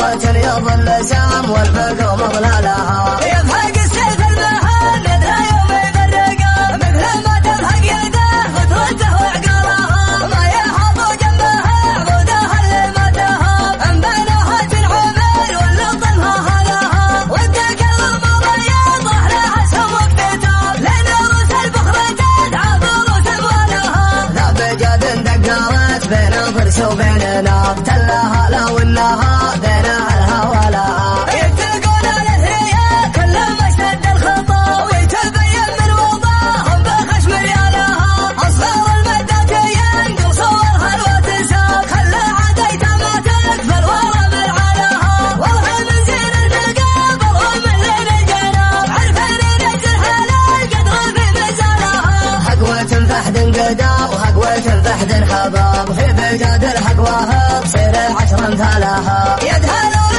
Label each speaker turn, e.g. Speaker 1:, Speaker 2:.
Speaker 1: ضربة اليض اللسام والبقو مظلم. الوداع وهقوة البحد انحباب خيبة جاد الحق وهب صير العشر امثالها يدها